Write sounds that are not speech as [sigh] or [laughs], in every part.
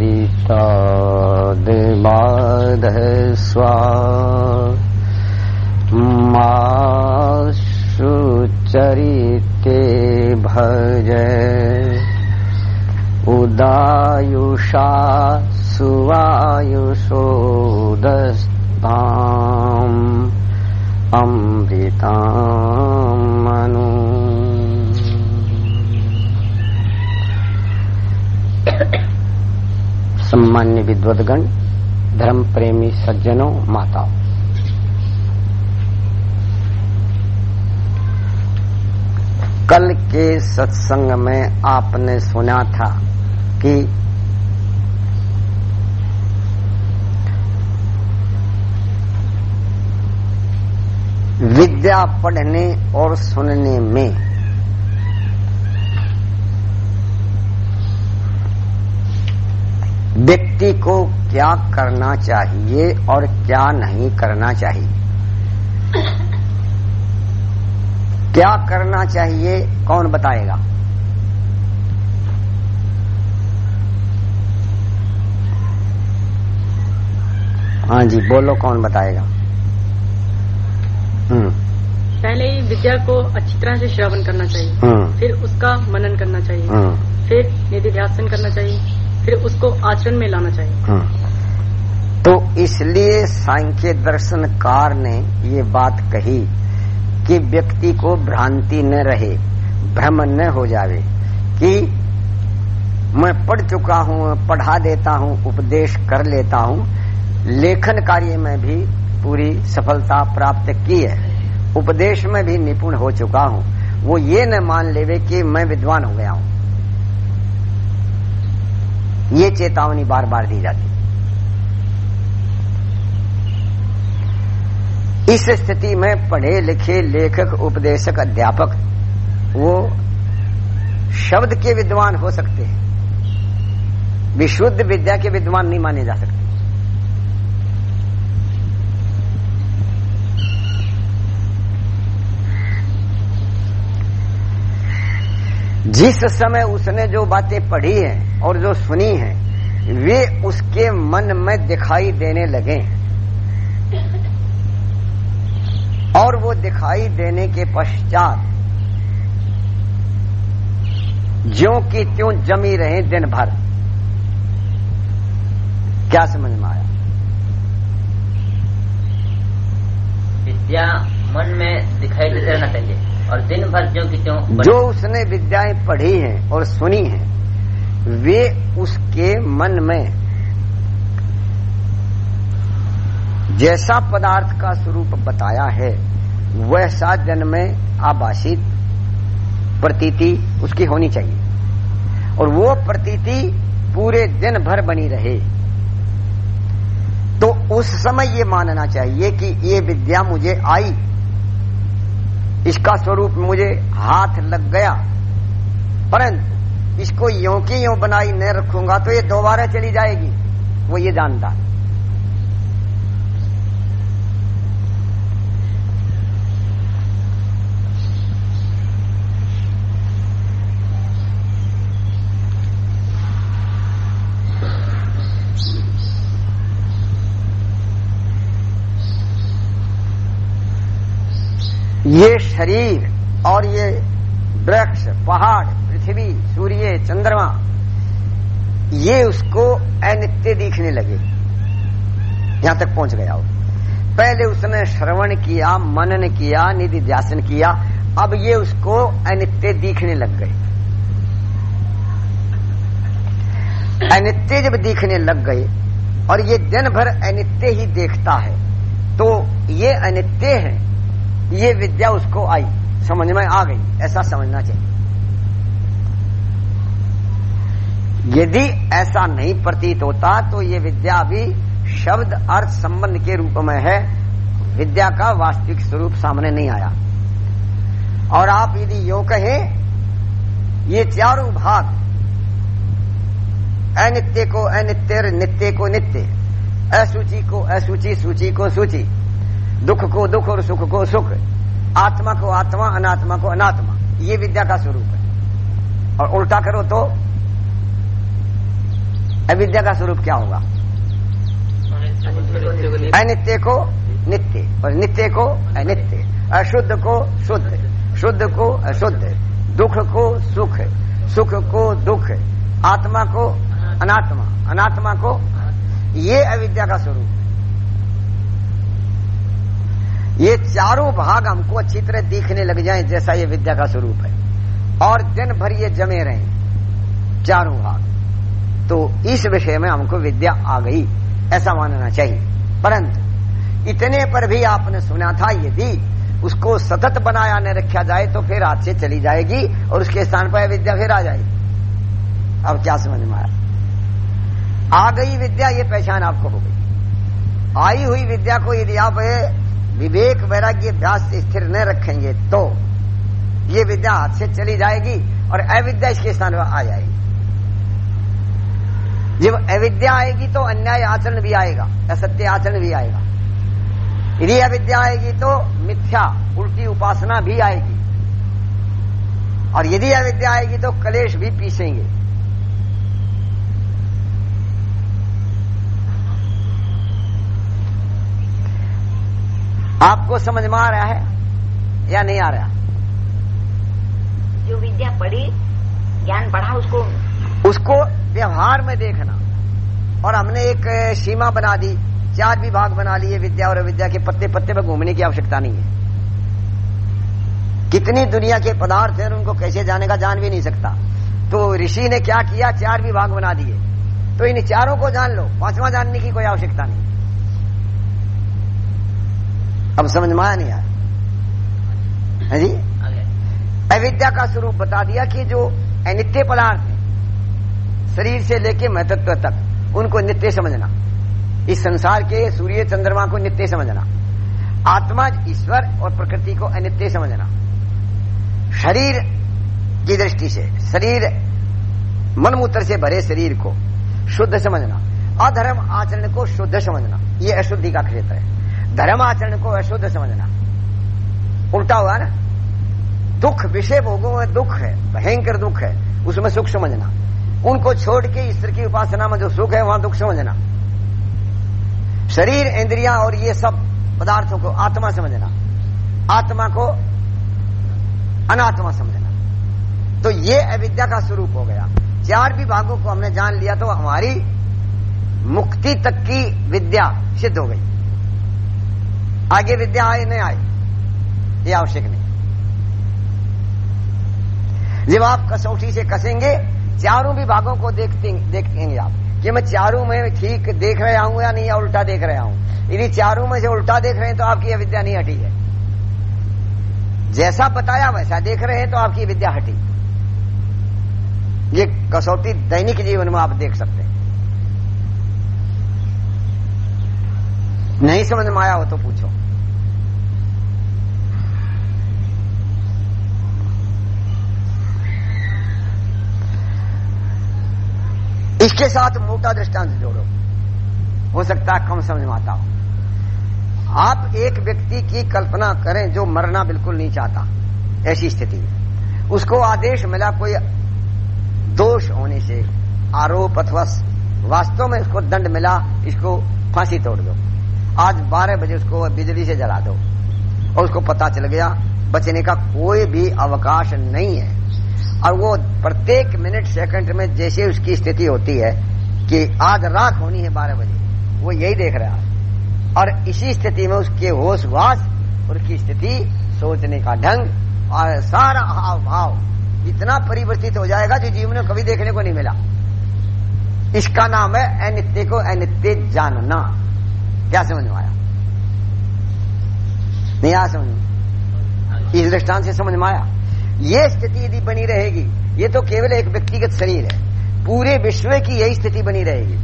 चरितादिबाध स्वा माशुचरिते भज। उदायुषा सुवायुषोदस्ताम् विद्वदगण धर्म प्रेमी सज्जनों, माताओं। कल के सत्संग में आपने सुना था कि विद्या पढ़ने और सुनने में व्यक्ति को क्या करना चाहिए और क्या नहीं करना चाहिए? क्या करना चाहिए? कौन बताएगा? हाँ जी बोलो कौन बताएगा? हम्म। पहले ही विद्या को अच्छी तरह से श्रवण करना चाहिए। हम्म। फिर उसका मनन करना चाहिए। फिर निधि निधिध्यासन करना चाहिए। फिर उसको आचरण में लाना चाहिए हम्म। तो इसलिए सांख्य दर्शनकार ने ये बात कही कि व्यक्ति को भ्रांति न रहे, भ्रम न हो जावे, कि मैं पढ़ चुका हूँ, पढ़ा देता हूँ, उपदेश कर लेता हूँ, लेखन कार्य में भी पूरी सफलता प्राप्त की है, उपदेश में भी निपुण हो चुका हूँ, वो ये न मान लेवे कि मैं विद्वान हो गया हूँ ये चेतावनी बार बार दी जाती इस स्थिति में पढ़े लिखे लेखक, उपदेशक, अध्यापक, वो शब्द के विद्वान हो सकते हैं। विशुद्ध विद्या के विद्वान नहीं माने जा सकते। जिस समय उसने जो बातें पढ़ी हैं और जो सुनी हैं, वे उसके मन में दिखाई देने लगे। और वो दिखाई देने के पश्चात, ज्यो की त्यों जमी रहे दिन भर। क्या समझ में आया? विद्या मन में दिखाई रहना चाहिए। और दिन भर जो त्यों जो उसने विद्याएँ पढ़ी हैं और सुनी हैं, वे उसके मन में जैसा पदार्थ का स्वरूप बताया है वैसा जन में आभाषित प्रतीति उसकी होनी चाहिए। और वो प्रतीति पूरे दिन भर बनी रहे। तो उस समय ये मानना चाहिए कि ये विद्या मुझे आई। इसका स्वरूप मुझे हाथ लग गया। परंतु इसको यों की यों बनाई न रखूँगा तो ये दोबारा चली जाएगी। वो ये जानता है। ये शरीर और ये वृक्ष, पहाड़, पृथ्वी, सूर्य, चंद्रमा, ये उसको अनित्य दिखने लगे। यहाँ तक पहुँच गया वो। पहले उसने श्रवण किया, मनन किया, निधि ध्यासन किया, अब ये उसको अनित्य दिखने लग गए। अनित्य जब दिखने लग गए और ये दिन भर अनित्य ही देखता है तो ये अनित्य है। ये विद्या उसको आई। समझ में आ गई। ऐसा समझना चाहिए। यदि ऐसा नहीं प्रतीत होता तो ये विद्या भी शब्द अर्थ संबंध के रूप में है। विद्या का वास्तविक स्वरूप सामने नहीं आया। और आप यदि यो कहें, ये चारों भाग, अनित्य को अनित्य, नित्य को नित्य, असुचि को असुचि, सूची को सूचि दुख को दुख और सुख को सुख। आत्मा को आत्मा, अनात्मा को अनात्मा। ये विद्या का स्वरूप है। और उल्टा करो तो अविद्या का स्वरूप क्या होगा? अनित्य को नित्य, और नित्य को अनित्य। अशुद्ध को शुद्ध शुद्ध को अशुद्ध। दुख को सुख सुख को दुख। आत्मा को अनात्मा अनात्मा को। ये अविद्या का स्वरूप। ये चारों भाग हमको अच्छी तरह दिखने लग जाएँ, जैसा ये विद्या का स्वरूप है। और दिन भर ये जमे रहे, चारों भाग। तो इस विषय में हमको विद्या आ गई, ऐसा मानना चाहिए। परंतु, इतने पर भी आपने सुना था, यदि उसको सतत बनाया न रखा जाए तो फिर हाथ से चली जाएगी, और उसके स्थान पर विद्या फिर आ जाएगी। अब क्या समझ में आया? आ गई विद्या, ये पहचान आपको हो गई। आई हुई विद्या को यदि आप विवेक वैराग्य अभ्यास स्थिर न रखेंगे तो ये विद्या हाथ से चली जाएगी और अविद्या इसके स्थान पर आ जाएगी। जब अविद्या आएगी तो अन्याय आचरण भी आएगा, असत्य आचरण भी आएगा। यदि अविद्या आएगी तो मिथ्या, उल्टी उपासना भी आएगी। और यदि अविद्या आएगी तो कलेश भी पीसेंगे। आपको समझ में आ रहा है या नहीं आ रहा? जो विद्या पढ़ी ज्ञान बढ़ा उसको। उसको व्यवहार में देखना। और हमने एक सीमा बना दी चार विभाग बना लिए विद्या और अविद्या के पत्ते पत्ते पर घूमने की आवश्यकता नहीं है। कितनी दुनिया के पदार्थ हैं उनको कैसे जाने का जान भी नहीं सकता। तो ऋषि ने क्या किया? चार विभाग बना दिए। तो इन चारों को जान लो। पांचवा जानने की कोई आवश्यकता नहीं। अब समझ में आया नहीं आया है जी? अविद्या का स्वरूप बता दिया कि जो अनित्य पदार्थ है शरीर से लेके महत्व तक उनको नित्य समझना। इस संसार के सूर्य चंद्रमा को नित्य समझना। आत्मा ईश्वर और प्रकृति को अनित्य समझना। शरीर की दृष्टि से शरीर मनमूत्र से भरे शरीर को शुद्ध समझना। अधर्म आचरण को शुद्ध समझना। यह अशुद्धि का क्षेत्र है। धर्म आचरण को अशुद्ध समझना। उल्टा हुआ ना? दुख, विषय भोगों में दुख है, भयंकर दुख है, उसमें सुख समझना। उनको छोड़ के ईश्वर की उपासना में जो सुख है, वहाँ दुख समझना। शरीर, इंद्रिया और ये सब पदार्थों को आत्मा समझना। आत्मा को अनात्मा समझना। तो ये अविद्या का स्वरूप हो गया। चार विभागों को हमने जान लिया तो हमारी मुक्ति तक की विद्या सिद्ध हो गई। आगे विद्या आए, नहीं आए। ये आवश्यक नहीं। जब आप कसौटी से कसेंगे, चारों विभागों को देखते देखेंगे आप कि मैं चारों में ठीक देख रहा हूँ या नहीं या उल्टा देख रहा हूँ यदि चारों में से उल्टा देख रहे हैं तो आपकी यह विद्या नहीं हटी है। जैसा बताया वैसा देख रहे हैं तो आपकी विद्या हटी। ये कसौटी दैनिक जीवन में आप देख सकते हैं। नहीं समझ में आया हो तो पूछो। इसके साथ मोटा दृष्टांत जोड़ो। हो सकता है कम समझ में आता हो। आप एक व्यक्ति की कल्पना करें जो मरना बिल्कुल नहीं चाहता। ऐसी स्थिति में उसको आदेश मिला कोई दोष होने से। आरोप अथवा वास्तव में उसको दंड मिला, इसको फांसी तोड़ दो। आज 12 बजे उसको बिजली से जला दो। और उसको पता चल गया, बचने का कोई भी अवकाश नहीं है। और वो प्रत्येक मिनट सेकंड में जैसे उसकी स्थिति होती है कि आज रात होनी है बारह बजे, वो यही देख रहा है। और इसी स्थिति में उसके होश वास उसकी स्थिति सोचने का ढंग और सारा हाव भाव इतना परिवर्तित हो जाएगा जो जीवन में कभी देखने को नहीं मिला। इसका नाम है अनित्य को अनित्य जानना। क्या समझ में आया? नहीं आया समझ में। इस दृष्टांत से समझ में आया? ये स्थिति यदि बनी रहेगी, ये तो केवल एक व्यक्तिगत शरीर है। पूरे विश्व की यही स्थिति बनी रहेगी।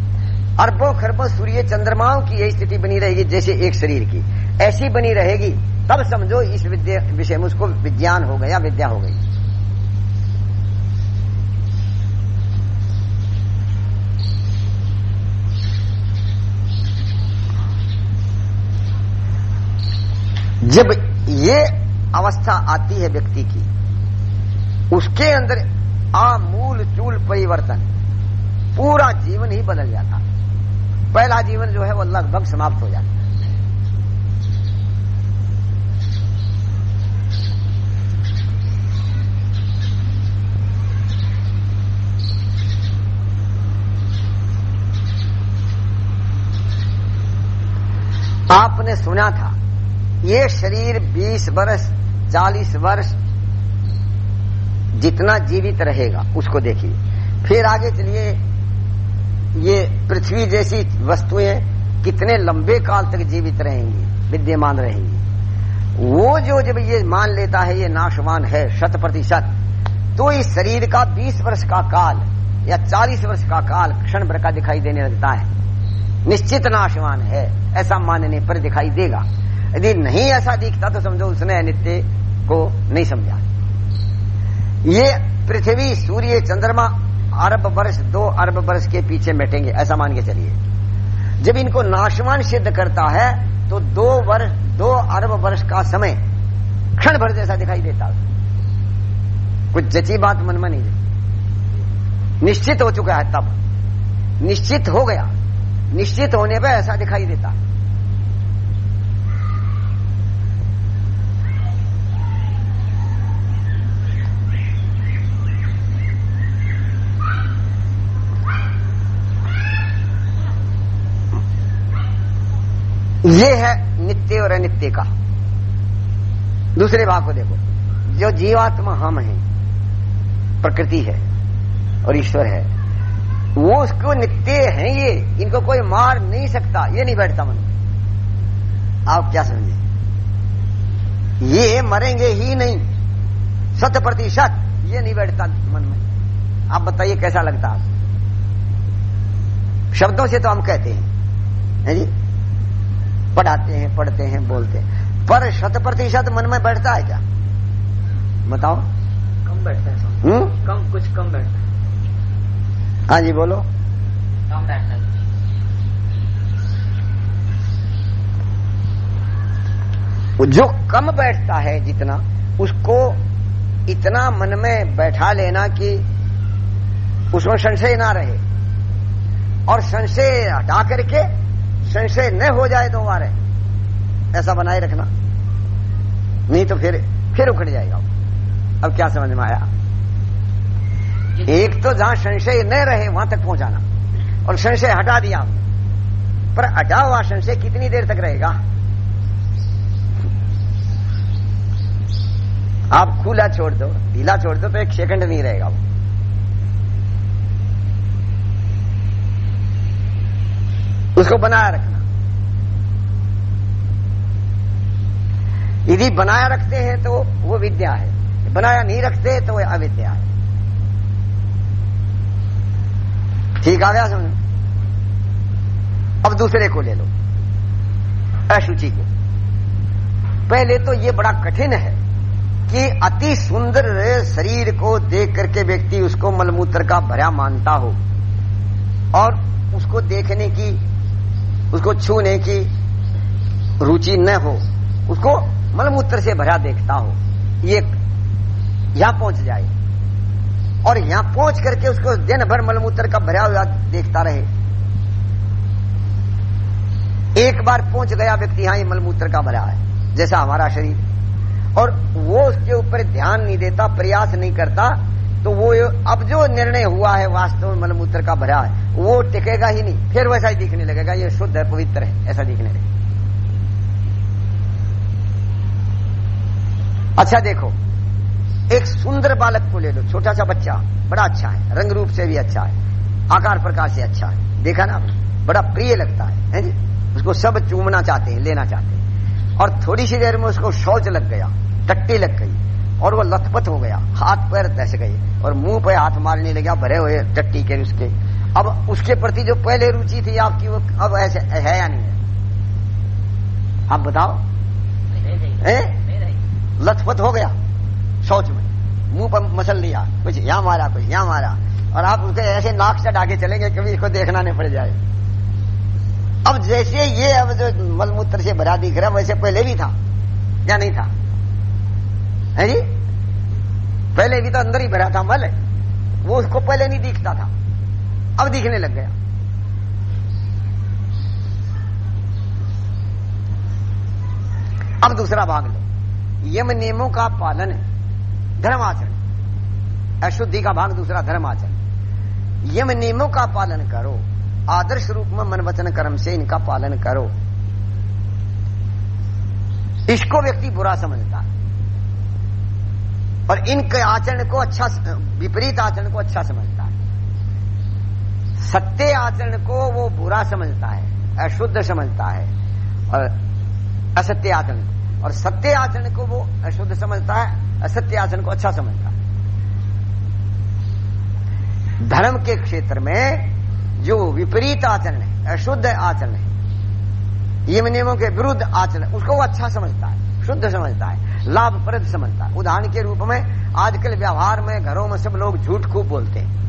अरबों, खरबों, सूर्य, चंद्रमाओं की यही स्थिति बनी रहेगी, जैसे एक शरीर की। ऐसी बनी रहेगी, तब समझो इस विषय में उसको विज्ञान हो गया, विद्या हो गई। जब ये अवस्था आती है व्यक्ति की, उसके अंदर आमूल चूल परिवर्तन, पूरा जीवन ही बदल जाता। पहला जीवन जो है वो लगभग समाप्त हो जाता। आपने सुना था ये शरीर 20 वर्ष 40 वर्ष जितना जीवित रहेगा, उसको देखिए। फिर आगे चलिए, ये पृथ्वी जैसी वस्तुएँ कितने लंबे काल तक जीवित रहेंगी, विद्यमान रहेंगी। वो जो जब ये मान लेता है, ये नाशवान है, शत प्रतिशत तो इस शरीर का 20 वर्ष का काल या 40 वर्ष का काल क्षण भर का दिखाई देने लगता है। निश्चित नाशवान है, ऐसा मानने पर दिखाई देगा। यदि नहीं ऐसा दिखता तो समझो उसने अनित्य को नहीं समझा। ये पृथ्वी, सूर्य, चंद्रमा अरब वर्ष, दो अरब वर्ष के पीछे बैठेंगे, ऐसा मान के चलिए। जब इनको नाशवान सिद्ध करता है तो दो वर्ष दो अरब वर्ष का समय क्षण भर जैसा दिखाई देता कुछ जची बात मन में नहीं निश्चित हो चुका है तब। निश्चित हो गया। निश्चित होने पर ऐसा दिखाई देता ये है नित्य और अनित्य का। दूसरे भाग को देखो। जो जीवात्मा हम हैं, प्रकृति है और ईश्वर है, वो उसको नित्य है ये। इनको कोई मार नहीं सकता, ये नहीं बैठता मन आप क्या समझे? ये मरेंगे ही नहीं। शत प्रतिशत ये नहीं बैठता मन में। आप बताइए कैसा लगता है? शब्दों से तो हम कहते हैं। है जी? पढ़ाते हैं पढ़ते हैं बोलते हैं। पर शत प्रतिशत मन में बैठता है क्या? बताओ। कम बैठता है स्वामी। हम्म? कम कुछ कम बैठता है। हाँ जी बोलो। कम बैठता है। जो कम बैठता है जितना उसको इतना मन में बैठा लेना कि उसमें संशय ना रहे। और संशय हटा करके संशय न हो जाए तो हमारे ऐसा बनाए रखना। नहीं तो फिर फिर उखड़ जाएगा। अब क्या समझ में आया? एक तो जहाँ संशय न रहे, वहाँ तक पहुंचाना। और संशय हटा दिया। पर हटा हुआ संशय कितनी देर तक रहेगा? आप खुला छोड़ दो, ढीला छोड़ दो तो एक सेकंड नहीं रहेगा वो। उसको बनाया रखना। यदि बनाया रखते हैं तो वो विद्या है। बनाया नहीं रखते तो वो अविद्या है। ठीक आ गया समझ। अब दूसरे को ले लो। अशुचि को। पहले तो ये बड़ा कठिन है कि अति सुंदर शरीर को देख करके व्यक्ति उसको मलमूत्र का भरा मानता हो और उसको देखने की उसको छूने की रुचि न हो, उसको मलमूत्र से भरा देखता हो, ये यहाँ पहुँच जाए। और यहाँ पहुँच करके उसको दिन भर मलमूत्र का भरा हुआ देखता रहे। एक बार पहुँच गया व्यक्ति, यहाँ ये मलमूत्र का भरा है, जैसा हमारा शरीर। और वो उसके ऊपर ध्यान नहीं देता, प्रयास नहीं करता तो वो अब जो निर्णय हुआ है वास्तव में मलमूत्र का भरा है वो टिकेगा ही नहीं। फिर वैसा ही दिखने लगेगा ये शुद्ध है पवित्र है ऐसा दिखने लगेगा। अच्छा देखो एक सुंदर बालक को ले लो छोटा सा बच्चा बड़ा अच्छा है रंग रूप से भी अच्छा है आकार प्रकार से अच्छा है। देखा ना बड़ा प्रिय लगता है, है जी? उसको सब चूमना चाहते हैं लेना चाहते हैं। और थोड़ी सी देर में उसको शौच लग गया टट्टी लग गई। और वो लथपथ हो गया। हाथ पैर दस गए और मुँह पे हाथ मारने लगा भरे हुए टट्टी के उसके अब उसके प्रति जो पहले रुचि थी आपकी वो अब ऐसे है या नहीं है? आप बताओ। है? लथपथ हो गया। शौच में। मुँह पर मसल लिया। कुछ यहाँ मारा कुछ यहाँ मारा। और आप उसके ऐसे नाक से डाके चलेंगे कभी इसको देखना नहीं पड़ जाए। अब जैसे ये अब जो मलमूत्र से भरा दिख रहा वैसे पहले भी था। या नहीं था? है जी? पहले भी तो अंदर ही भरा था, मल। वो उसको पहले नहीं दिखता था। अब दिखने लग गया। अब दूसरा भाग लो। यम नियमों का पालन है। धर्म आचरण अशुद्धि का भाग, दूसरा धर्माचरण। यम नियमों का पालन करो। आदर्श रूप में मन वचन कर्म से इनका पालन करो। इसको व्यक्ति बुरा समझता है। और इनके आचरण को अच्छा विपरीत आचरण को अच्छा समझता है। सत्य आचरण को वो बुरा समझता है, अशुद्ध समझता है, और असत्य आचरण और सत्य आचरण को वो अशुद्ध समझता है, असत्य आचरण को अच्छा समझता है। धर्म के क्षेत्र में जो विपरीत आचरण है, अशुद्ध आचरण है यम नियमों के विरुद्ध आचरण, उसको वो अच्छा समझता है, शुद्ध समझता है। लाभप्रद समझता। उदाहरण के रूप में, आजकल व्यवहार में घरों में सब लोग झूठ खूब बोलते हैं।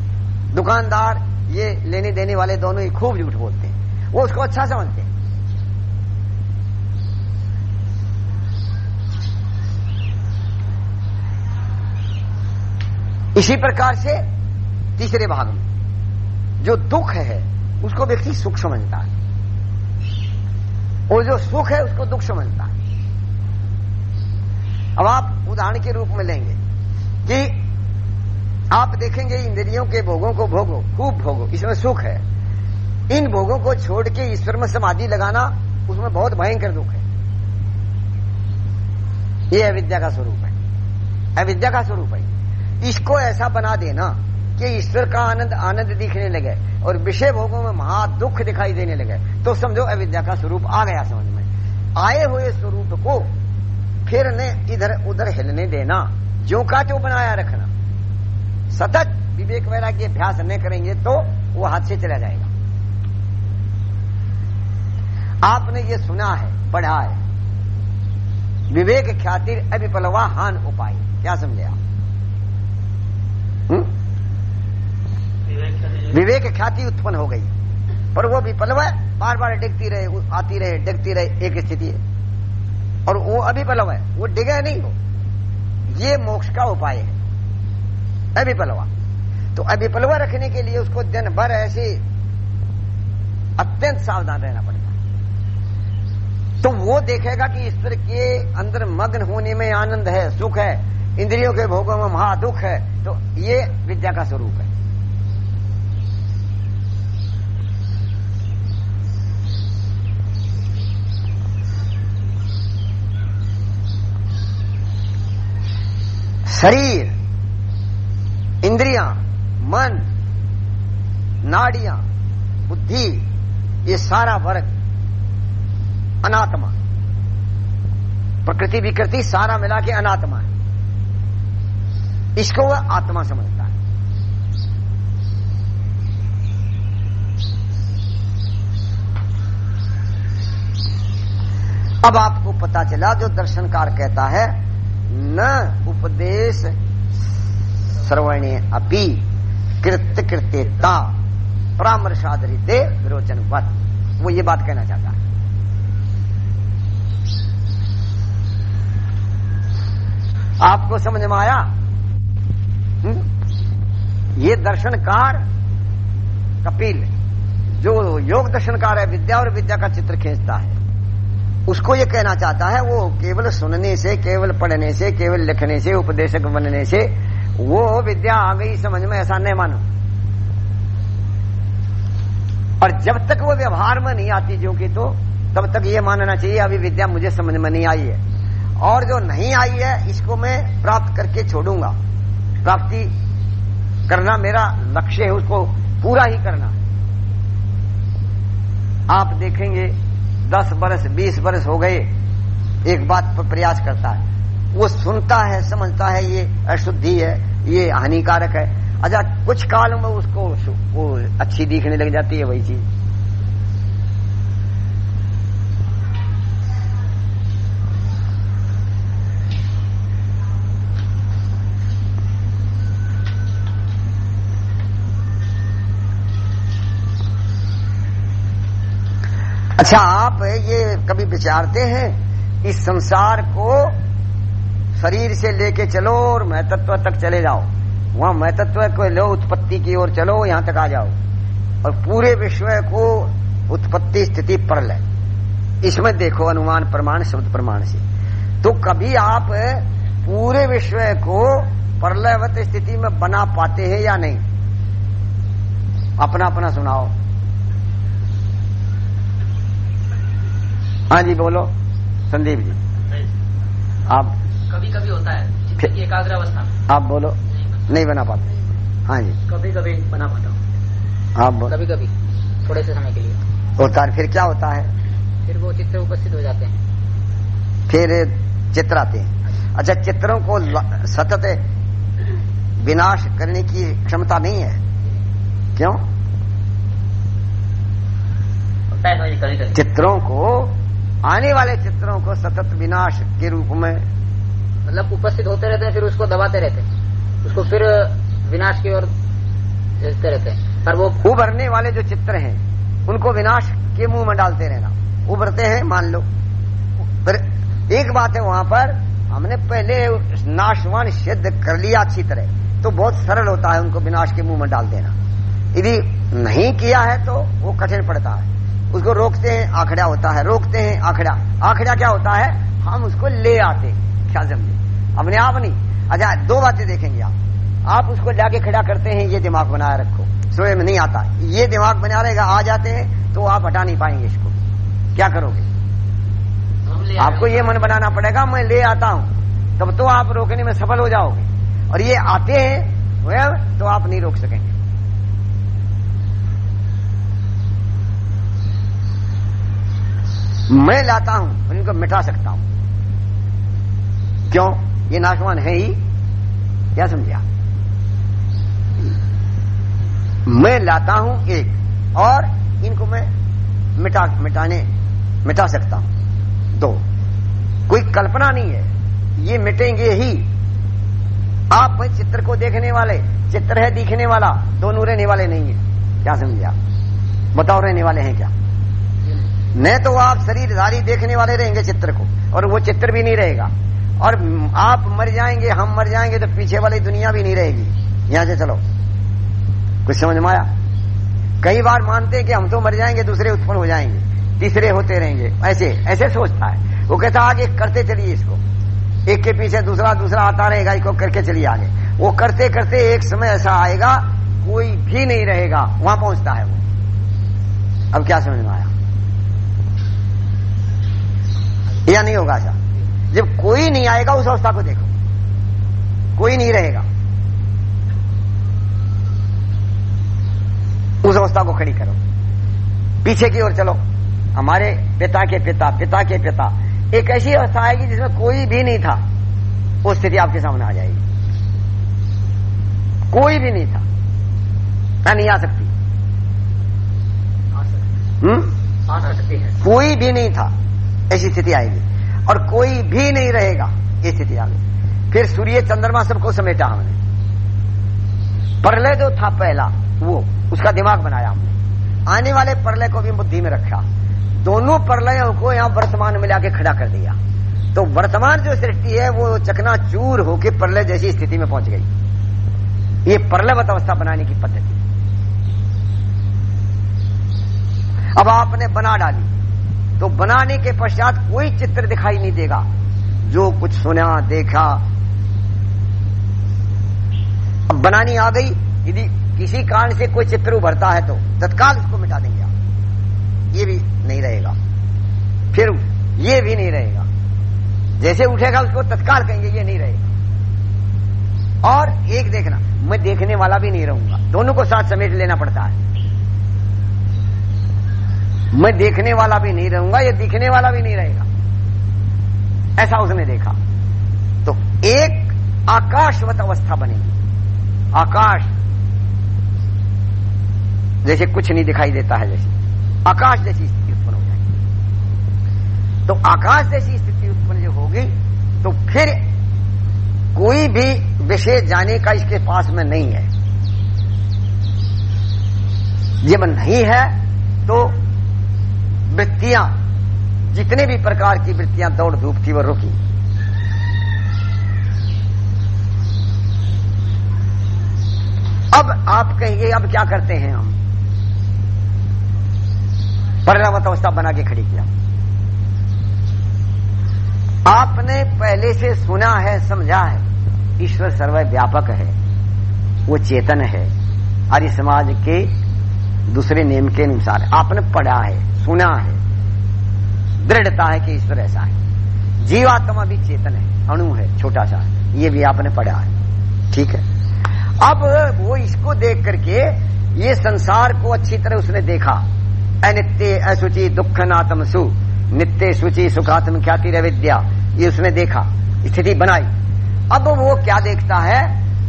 दुकानदार ये लेने देने वाले दोनों ही खूब झूठ बोलते हैं। वो उसको अच्छा समझते हैं। इसी प्रकार से तीसरे भाग में, जो दुख है, उसको व्यक्ति सुख समझता है। और जो सुख है, उसको दुख समझता है। अब आप उदाहरण के रूप में लेंगे कि आप देखेंगे इंद्रियों के भोगों को भोगो, खूब भोगो, इसमें सुख है। इन भोगों को छोड़ के ईश्वर में समाधि लगाना उसमें बहुत भयंकर दुख है। ये अविद्या का स्वरूप है। अविद्या का स्वरूप है। इसको ऐसा बना देना कि ईश्वर का आनंद आनंद दिखने लगे और विषय भोगों में महा दुख दिखाई देने लगे। तो समझो अविद्या का स्वरूप आ गया समझ में। आए हुए स्वरूप को फिर ने इधर उधर हिलने देना। जो का जो बनाया रखना। सतत विवेक वैराग्य अभ्यास न करेंगे तो वो हाथ से चला जाएगा। आपने ये सुना है, पढ़ा है। विवेक ख्यातिर अभिपलवा हान उपाय। क्या समझे आप? विवेक ख्याति उत्पन्न हो गई। पर वो विपलव बार बार डिगती रहे, आती रहे, डिगती रहे, एक स्थिति है। और वो अभिपलव है। वो डिगे नहीं हो ये मोक्ष का उपाय है। अभिपलवा। तो अभिपलवा रखने के लिए उसको दिन भर ऐसे अत्यंत सावधान रहना पड़ता है। तो वो देखेगा कि ईश्वर के अंदर मग्न होने में आनंद है, सुख है, इंद्रियों के भोगों में महा दुख है तो ये विद्या का स्वरूप है। शरीर, इंद्रियाँ, मन, नाड़ियाँ, बुद्धि, ये सारा वर्ग अनात्मा। प्रकृति विकृति सारा मिला के अनात्मा है। इसको वह आत्मा समझता है। अब आपको पता चला जो दर्शनकार कहता है न उपदेश श्रवणे अपि कृत्य कृत्यता परामर्शादरित विरोचन वो ये बात कहना चाहता है। आपको समझ में आया? हम्म? ये दर्शनकार कपिल, जो योग दर्शनकार है, विद्या और विद्या का चित्र खींचता है। उसको ये कहना चाहता है, वो केवल सुनने से, केवल पढ़ने से, केवल लिखने से, उपदेशक बनने से, वो विद्या आ गई समझ में, ऐसा नहीं मानो। और जब तक वो व्यवहार में नहीं आती जो कि तो तब तक ये मानना चाहिए, अभी विद्या मुझे समझ में नहीं आई है। और जो नहीं आई है, इसको मैं प्राप्त करके छोड़ूँगा। प्राप्ति करना मेरा लक्ष्य है, उसको पूरा ही करना। आप देखेंगे दस बरस, बीस बरस हो गए, एक बात पर प्रयास करता है। वो सुनता है, समझता है, ये अशुद्धि है, ये हानिकारक है। अच्छा कुछ काल में उसको वो अच्छी दिखने लग जाती है, वही चीज़। अच्छा आप ये कभी विचारते हैं इस संसार को शरीर से लेके चलो और महतत्व तक चले जाओ। वहाँ महतत्व को लो, उत्पत्ति की ओर चलो, यहाँ तक आ जाओ। और पूरे विश्व को उत्पत्ति स्थिति प्रलय इसमें देखो अनुमान प्रमाण, शब्द प्रमाण से। तो कभी आप पूरे विश्व को प्रलयवत स्थिति में बना पाते हैं या नहीं? अपना अपना सुनाओ। हाँ जी बोलो। संदीप जी। आप कभी कभी होता है। एकाग्र अवस्था आप बोलो। नहीं बना पाते। हाँ जी। कभी कभी बना पाता हूँ। आप बोलो। कभी कभी थोड़े से समय के लिए। होता है फिर क्या होता है? फिर वो चित्र उपस्थित हो जाते हैं। फिर चित्र आते हैं। अच्छा चित्रों को सतत विनाश करने की क्षमता नहीं है? क्यों? होता है कभी कभी चित्रों को वाले चित्रों को सतत विनाश के रूप में। मतलब उपस्थित होते रहते हैं फिर उसको दबाते रहते हैं। उसको फिर विनाश की ओर भेजते रहते हैं। पर वो उभरने वाले जो चित्र हैं उनको विनाश के मुँह में डालते रहना। उभरते हैं मान लो। पर एक बात है वहाँ पर हमने पहले नाशवान सिद्ध कर लिया अच्छी तरह तो बहुत सरल होता है उनको विनाश के मुँह में डाल देना। यदि नहीं किया है तो वो कठिन पड़ता है। उसको रोकते हैं आखड़ा होता है रोकते हैं आखड़ा आखड़ा क्या होता है? हम उसको ले आते हैं क्या समझे? अपने आप नहीं। अच्छा दो बातें देखेंगे आप। आप उसको लाके खड़ा करते हैं ये दिमाग बनाए रखो। स्वयं नहीं आता। ये दिमाग बना रहेगा आ जाते हैं तो आप हटा नहीं पाएँगे इसको। क्या करोगे? आपको ये मन बनाना पड़ेगा मैं ले आता हूँ। तब तो आप रोकने में सफल हो जाओगे। और ये आते हैं तो आप नहीं रोक सकेंगे। मैं लाता हूँ इनको मिटा सकता हूँ। क्यों? ये नाशवान है ही? क्या समझे? मैं लाता हूँ एक, और इनको मैं मिटा, मिटाने, मिटा सकता हूँ। दो, कोई कल्पना नहीं है, ये मिटेंगे ही। आप चित्र को देखने वाले, चित्र है दिखने वाला, दोनों रहने वाले नहीं है। क्या समझे? आप बताओ रहने वाले हैं क्या? न तो आप शरीरधारी देखने वाले रहेंगे चित्र को, और वो चित्र भी नहीं रहेगा। और आप मर जाएँगे, हम मर जाएँगे तो पीछे वाली दुनिया भी नहीं रहेगी। यहाँ से चलो। कुछ समझ में आया? कई बार मानते हैं कि हम तो मर जाएँगे, दूसरे उत्पन्न हो जाएँगे, तीसरे होते रहेंगे। ऐसे ऐसे सोचता है। वो कहता, आगे करते चलिए इसको। एक के पीछे दूसरा दूसरा आता रहेगा इसको करके चलिए आगे। वो करते करते एक समय ऐसा आएगा, कोई भी नहीं रहेगा, वहाँ पहुँचता है वो। अब क्या समझ में आया? या नहीं होगा ऐसा? जब कोई नहीं आएगा उस अवस्था को देखो। कोई नहीं रहेगा। उस अवस्था को खड़ी करो। पीछे की ओर चलो। हमारे पिता के पिता पिता के पिता। एक ऐसी अवस्था आएगी जिसमें कोई भी नहीं था। वो स्थिति आपके सामने आ जाएगी। कोई भी नहीं था। ना नहीं आ सकती। हम्म? आ सकती है। कोई भी नहीं था। ऐसी स्थिति आएगी। और कोई भी नहीं रहेगा ये स्थिति आ गई फिर सूर्य चंद्रमा सबको समेटा हमने। प्रलय जो था पहला, वो, उसका दिमाग बनाया हमने। आने वाले प्रलय को भी बुद्धि में रखा। दोनों प्रलयों को यहाँ वर्तमान में लाके खड़ा कर दिया। तो वर्तमान जो सृष्टि है, वो चकना चूर होकर प्रलय जैसी स्थिति में पहुँच गई। ये प्रलयवत अवस्था बनाने की पद्धति। अब आपने बना डाली। तो बनाने के पश्चात कोई चित्र दिखाई नहीं देगा। जो कुछ सुना, देखा अब बनानी आ गई, यदि किसी कारण से कोई चित्र उभरता है तो तत्काल उसको मिटा देंगे आप। ये भी नहीं रहेगा। फिर ये भी नहीं रहेगा। जैसे उठेगा उसको तत्काल कहेंगे, ये नहीं रहेगा। और एक देखना, मैं देखने वाला भी नहीं रहूँगा। दोनों को साथ समेट लेना पड़ता है। मैं देखने वाला भी नहीं रहूँगा, या दिखने वाला भी नहीं रहेगा। ऐसा उसने देखा। तो एक आकाशवत अवस्था बनेगी। आकाश जैसे कुछ नहीं दिखाई देता है जैसे। आकाश जैसी स्थिति उत्पन्न हो जाएगी। तो आकाश जैसी स्थिति उत्पन्न जो होगी तो फिर कोई भी विषय जाने का इसके पास में नहीं है। जब नहीं है तो वृत्तियाँ, जितने भी प्रकार की वृत्तियाँ दौड़ धूप थी, वो रुकी। अब आप कहेंगे, अब क्या करते हैं हम? परिणामत अवस्था बना के खड़ी किया। आपने पहले से सुना है, समझा है, ईश्वर सर्व व्यापक है, वो चेतन है आर्य समाज के दूसरे नियम के अनुसार आपने पढ़ा है, सुना है, दृढ़ता है कि ईश्वर ऐसा है। जीवात्मा भी चेतन है, अणु है, छोटा सा ये भी आपने पढ़ा है। ठीक है? अब वो इसको देख करके ये संसार को अच्छी तरह उसने देखा। अनित्य असुचि दुख नातम सु। नित्य सुचि सुखात्म ख्याति विद्या ये उसने देखा, स्थिति बनाई। अब वो क्या देखता है?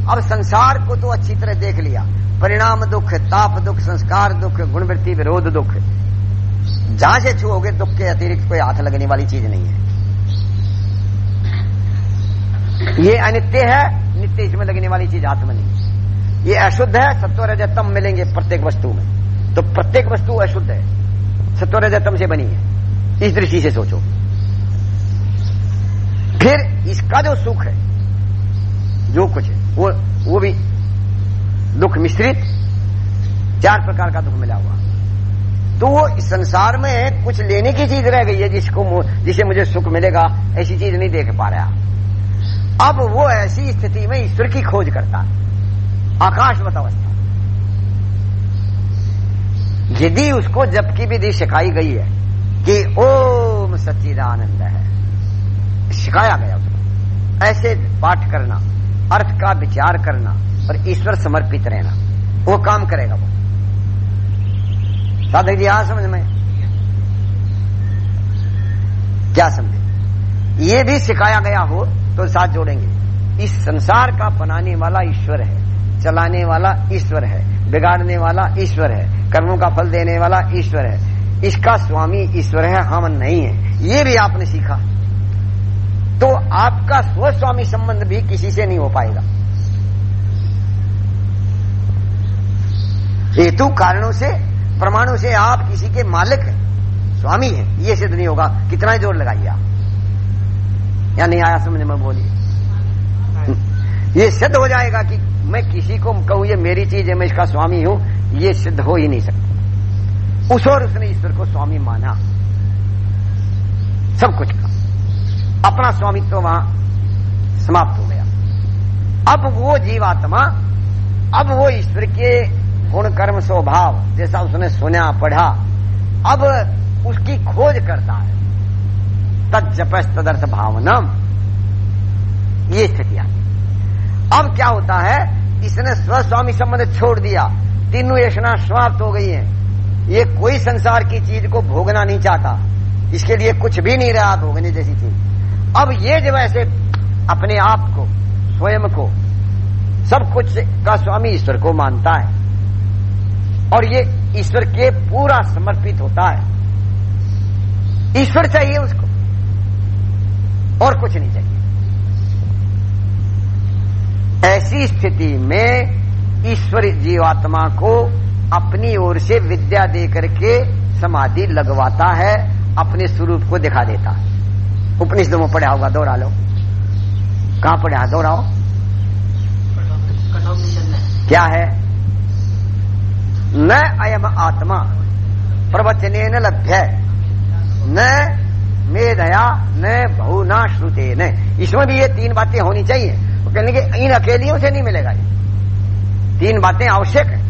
अब संसार को तो अच्छी तरह देख लिया। परिणाम दुख, ताप दुख, संस्कार दुख, गुणवृत्ति, विरोध दुख। जहाँ से छुओगे, दुख के अतिरिक्त कोई हाथ लगने वाली चीज़ नहीं है। ये अनित्य है, नित्य इसमें लगने वाली चीज़ आत्मा नहीं। ये अशुद्ध है, सत्व रजतम मिलेंगे प्रत्येक वस्तु में। तो प्रत्येक वस्तु अशुद्ध है, सत्व रजतम से बनी है। इस दृष्टि से सोचो। फिर इसका जो सुख है, जो कुछ है, वो वो भी दुख मिश्रित, चार प्रकार का दुख मिला हुआ। तो वो इस संसार में कुछ लेने की चीज़ रह गई है जिसको जिसे मुझे सुख मिलेगा, ऐसी चीज़ नहीं देख पा रहा। अब वो ऐसी स्थिति में ईश्वर की खोज करता है। आकाशवत अवस्था। यदि उसको जबकि विधि सिखाई गई है कि ओम सच्चिदानंद है, सिखाया गया उसको। ऐसे पाठ करना। अर्थ का विचार करना और ईश्वर समर्पित रहना। वो काम करेगा वो। साधक जी आ समझ में? क्या समझे? ये भी सिखाया गया हो तो साथ जोड़ेंगे। इस संसार का बनाने वाला ईश्वर है, चलाने वाला ईश्वर है, बिगाड़ने वाला ईश्वर है, कर्मों का फल देने वाला ईश्वर है। इसका स्वामी ईश्वर है, हम नहीं है। ये भी आपने सीखा। तो आपका स्वस्वामी संबंध भी किसी से नहीं हो पाएगा। हेतु कारणों से, प्रमाणों से आप किसी के मालिक हैं, स्वामी हैं, ये सिद्ध नहीं होगा। कितना ज़ोर लगाइए आप। या नहीं आया समझ में बोलिए। ये सिद्ध हो जाएगा कि मैं किसी को कहूँ, ये मेरी चीज़ है, मैं इसका स्वामी हूँ, ये सिद्ध हो ही नहीं सकता। उस और उसने ईश्वर को स्वामी माना। सब कुछ का अपना स्वामित्व वहाँ समाप्त हो गया। अब वो जीवात्मा, अब वो ईश्वर के गुण कर्म स्वभाव, जैसा उसने सुना, पढ़ा, अब उसकी खोज करता है। तद जपस तदर्थ भावनम। ये स्थिति अब क्या होता है? इसने स्वस्वामी संबंध छोड़ दिया। तीनों यशना समाप्त हो गई है। ये कोई संसार की चीज़ को भोगना नहीं चाहता। इसके लिए कुछ भी नहीं रहा, भोगने जैसी चीज़। अब ये जब ऐसे अपने आप को, स्वयं को, सब कुछ का स्वामी ईश्वर को मानता है, और ये ईश्वर के पूरा समर्पित होता है, ईश्वर चाहिए उसको, और कुछ नहीं चाहिए। ऐसी स्थिति में ईश्वर जीवात्मा को अपनी ओर से विद्या दे करके समाधि लगवाता है, अपने स्वरूप को दिखा देता है। उपनिषदों में पढ़ा होगा, दोहरा लो। कहा पढ़ा दोहराओ। क्या है? न अयम आत्मा प्रवचने न लभ्य। न मेधया न बहुना श्रुते न इसमें भी ये तीन बातें होनी चाहिए। वो कहने के इन अकेलियों से नहीं मिलेगा ये। तीन बातें आवश्यक है।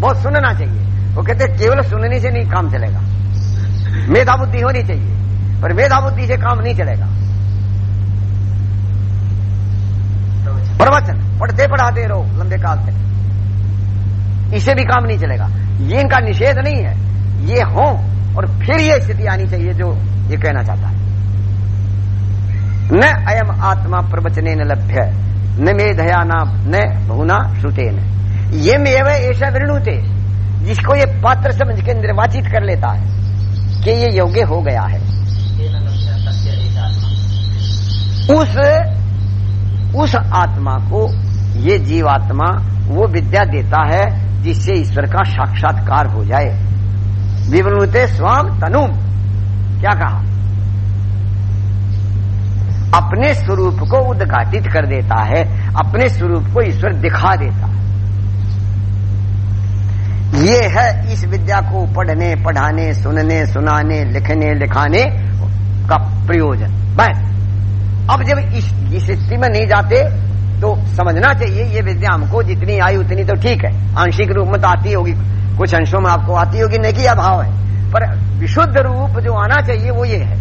बहुत सुनना चाहिए। वो कहते, केवल सुनने से नहीं काम चलेगा। मेधा बुद्धि होनी चाहिए। पर मेधा बुद्धि से काम नहीं चलेगा। प्रवचन, पढ़ते पढ़ाते रहो, लंबे काल तक। इसे भी काम नहीं चलेगा। ये इनका निषेध नहीं है। ये हो और फिर ये स्थिति आनी चाहिए जो ये कहना चाहता है। न अयम आत्मा प्रवचने न लभ्य, न मेधया न न बहुना श्रुते न। ये मेव ऐसा वृणुते जिसको ये पात्र समझ के निर्वाचित कर लेता है कि ये योग्य हो गया है। उस उस आत्मा को, ये जीवात्मा, वो विद्या देता है, जिससे ईश्वर का साक्षात्कार हो जाए। विवृते स्वाम तनुम। क्या कहा? अपने स्वरूप को उद्घाटित कर देता है, अपने स्वरूप को ईश्वर दिखा देता है। ये है इस विद्या को पढ़ने, पढ़ाने, सुनने, सुनाने, लिखने, लिखाने का प्रयोजन। बस। अब जब इस इस स्थिति में नहीं जाते तो समझना चाहिए, ये विद्या हमको जितनी आई उतनी तो ठीक है। आंशिक रूप में तो आती होगी, कुछ अंशों में आपको आती होगी नहीं कि अभाव है। पर विशुद्ध रूप जो आना चाहिए, वो ये है।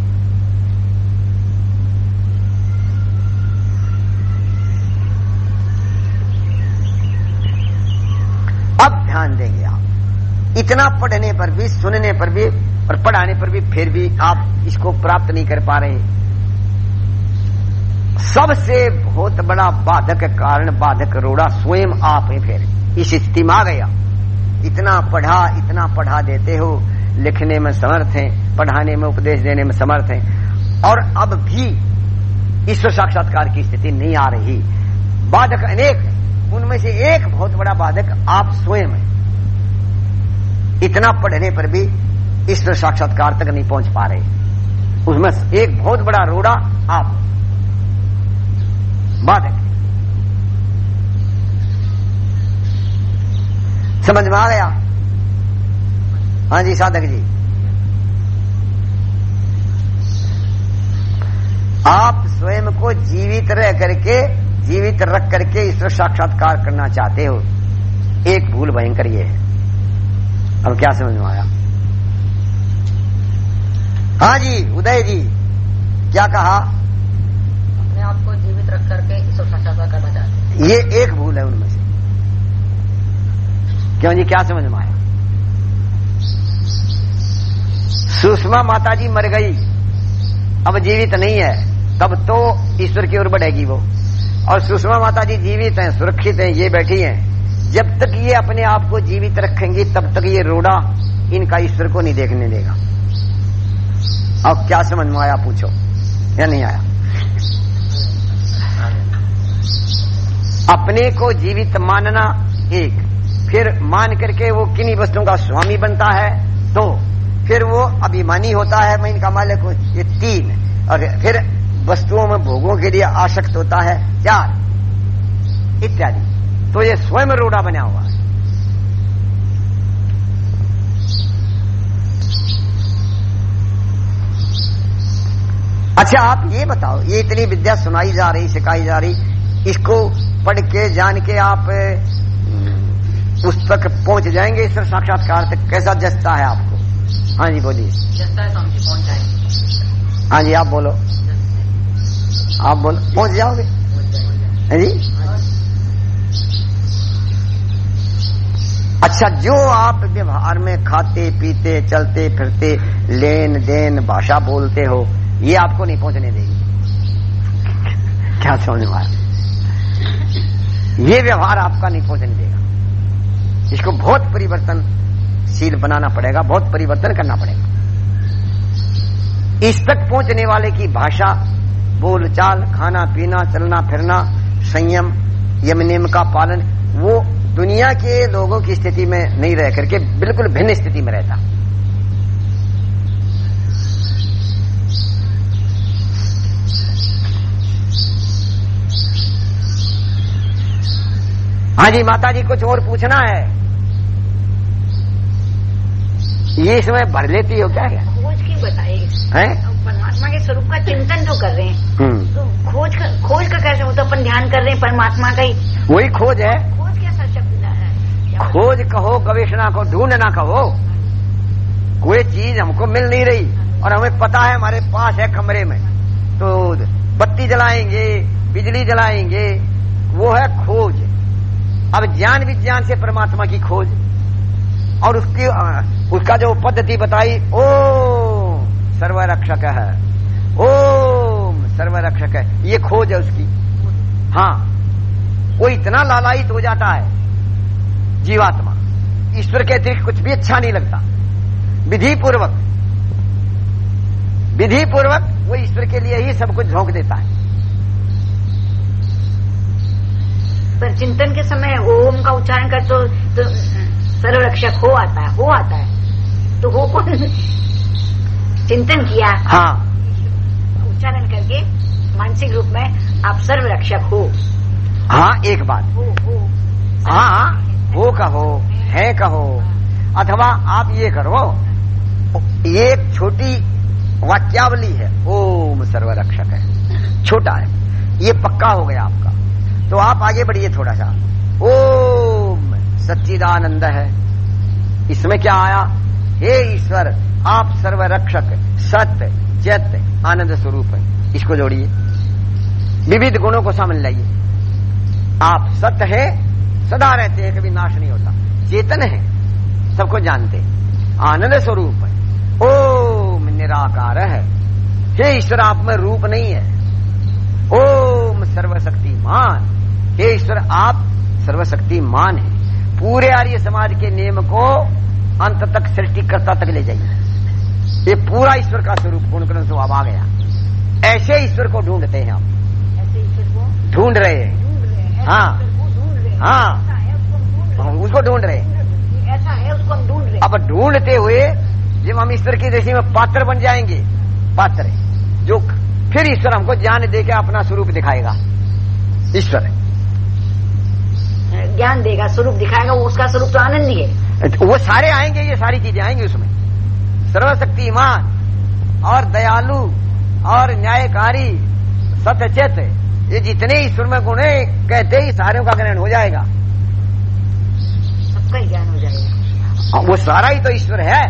अब ध्यान देंगे आप। इतना पढ़ने पर भी, सुनने पर भी, और पढ़ाने पर भी, फिर भी आप इसको प्राप्त नहीं कर पा रहे। सबसे बहुत बड़ा बाधक कारण, बाधक रोड़ा स्वयं आप है फिर। इस स्थिति में आ गया इतना पढ़ा इतना पढ़ा देते हो, लिखने में समर्थ हैं, पढ़ाने में उपदेश देने में समर्थ हैं। और अब भी ईश्वर साक्षात्कार की स्थिति नहीं आ रही। बाधक अनेक उनमें से एक बहुत बड़ा बाधक आप स्वयं है। इतना पढ़ने पर भी ईश्वर साक्षात्कार तक नहीं पहुँच पा रहे। उसमें एक बहुत बड़ा रोड़ा आप। बाधक समझ में आ गया? हाँ जी, साधक जी। आप स्वयं को जीवित रह करके, जीवित रख करके ईश्वर साक्षात्कार करना चाहते हो। एक भूल भयंकर ये है। अब क्या समझ में आया? हाँ जी, उदय जी, क्या कहा? अपने आप को जीवित रख करके ईश्वर करना चाहते ये एक भूल है उनमें से। क्यों जी, क्या समझ में आया? सुषमा माता जी मर गई। अब जीवित नहीं है। तब तो ईश्वर की ओर बढ़ेगी वो। और सुषमा माता जी जीवित हैं, सुरक्षित हैं, ये बैठी हैं। जब तक ये अपने आप को जीवित रखेंगी, तब तक ये रोड़ा इनका ईश्वर को नहीं देखने देगा। अब क्या समझ में आया, पूछो। या नहीं आया? अपने को जीवित मानना एक। फिर मान करके वो किन्हीं वस्तुओं का स्वामी बनता है, दो। फिर वो अभिमानी होता है, मैं इनका मालिक हूँ, ये तीन। और फिर वस्तुओं में भोगों के लिए आसक्त होता है, चार। इत्यादि। तो ये स्वयं रोड़ा बना हुआ है। अच्छा आप ये बताओ, ये इतनी विद्या सुनाई जा रही, सिखाई जा रही इसको पढ़ के जान के आप उस तक पहुँच जाएँगे। ईश्वर साक्षात्कार तक कैसा जसता है आपको? हाँ जी बोलिए। है जी पहुँच जाएँगे। हाँ जी आप बोलो। आप बोलो। पहुँच जाओगे? है जी। अच्छा जो आप व्यवहार में खाते पीते चलते फिरते लेन देन भाषा बोलते हो ये आपको नहीं पहुँचने देगी। [laughs] क्या समझ में आया ये व्यवहार आपका नहीं पहुँचने देगा। इसको बहुत परिवर्तनशील बनाना पड़ेगा, बहुत परिवर्तन करना पड़ेगा। इस तक पहुँचने वाले की भाषा, बोलचाल, खाना, पीना, चलना, फिरना, संयम, यम नियम का पालन, वो दुनिया के लोगों की स्थिति में नहीं रह करके बिल्कुल भिन्न स्थिति में रहता। हाँ जी माता जी कुछ और पूछना है? ये इसमें भर लेती हो क्या क्या खोज की बताइए। है? परमात्मा के स्वरूप का चिंतन जो कर रहे हैं। हम्म। तो खोज का खोज का कैसे वो तो अपन ध्यान कर रहे हैं परमात्मा का ही। वही खोज है। खोज कैसा शब्द है? खोज कहो गवेषणा को ढूंढना कहो। कोई चीज़ हमको मिल नहीं रही और हमें पता है हमारे पास है कमरे में। तो बत्ती जलाएँगे बिजली जलाएँगे वो है खोज। अब ज्ञान विज्ञान से परमात्मा की खोज। और उसकी उसका जो पद्धति बताई ओ सर्वरक्षक है ओम सर्वरक्षक है ये खोज है उसकी। हाँ वो इतना लालायित हो जाता है जीवात्मा। ईश्वर के अतिरिक्त कुछ भी अच्छा नहीं लगता। विधि पूर्वक विधि पूर्वक वो ईश्वर के लिए ही सब कुछ झोंक देता है। पर चिंतन के समय ओम का उच्चारण कर तो, तो सर्वरक्षक हो आता है हो आता है। तो हो कौन चिंतन किया? हाँ। उच्चारण करके मानसिक रूप में आप सर्वरक्षक हो। हाँ एक बात। हो हो। हाँ हो कहो है कहो अथवा आप ये करो ये एक छोटी वाक्यावली है ओम सर्वरक्षक है। छोटा है ये पक्का हो गया आपका। तो आप आगे बढ़िए थोड़ा सा ओम, सच्चिदानंद है। इसमें क्या आया? हे ईश्वर, आप सर्वरक्षक, सत्य चैत्य आनंद स्वरूप है। इसको जोड़िए। विविध गुणों को समझ लाइए। आप सत्य है, सदा रहते हैं, कभी नाश नहीं होता। चेतन है, सबको जानते आनंद स्वरूप है। ओम, निराकार है। हे ईश्वर, आप में रूप नहीं है। ओम, सर्वशक्तिमान। हे ईश्वर आप सर्वशक्तिमान है। पूरे आर्य समाज के नियम को अंत तक सृष्टिकर्ता तक ले जाइए। ये पूरा ईश्वर का स्वरूप गुण गुण स्वभाव आ गया। ऐसे ईश्वर को ढूंढते हैं ढूंढ रहे हैं। ढूंढ रहे हैं। हाँ। हैं। हाँ। उसको हम ढूंढ रहे हैं। हैं। है हैं। अब ढूंढते हुए जब हम ईश्वर की दृष्टि में पात्र बन जाएँगे पात्र जो फिर ईश्वर हमको ज्ञान दे के अपना स्वरूप दिखाएगा। ईश्वर ज्ञान देगा स्वरूप दिखाएगा वो उसका स्वरूप तो आनंद ही। है वो सारे आएँगे ये सारी चीज़ें आएँगी उसमें। सर्वशक्तिमान और दयालु और न्यायकारी सत्यचेत ये जितने ईश्वर में गुण है कहते ही सारे का ग्रहण हो जाएगा। सबका ही ज्ञान हो जाएगा। वो सारा ही तो ईश्वर है।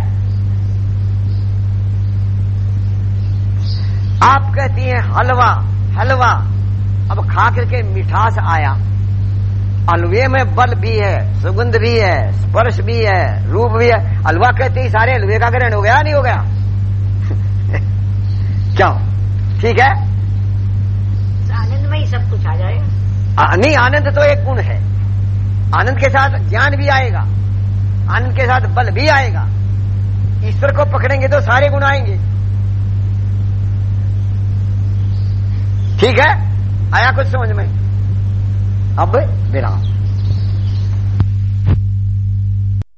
आप कहती हैं हलवा हलवा। अब खा करके मिठास आया। हलवे में बल भी है सुगंध भी है स्पर्श भी है रूप भी है। हलवा कहते ही सारे हलवे का ग्रहण हो गया नहीं हो गया? [laughs] क्यों? ठीक है? आनंद में ही सब कुछ आ जाएगा। नहीं आनंद तो एक गुण है। आनंद के साथ ज्ञान भी आएगा। आनंद के साथ बल भी आएगा। ईश्वर को पकड़ेंगे तो सारे गुण आएँगे। ठीक है? आया कुछ समझ में? अब विराम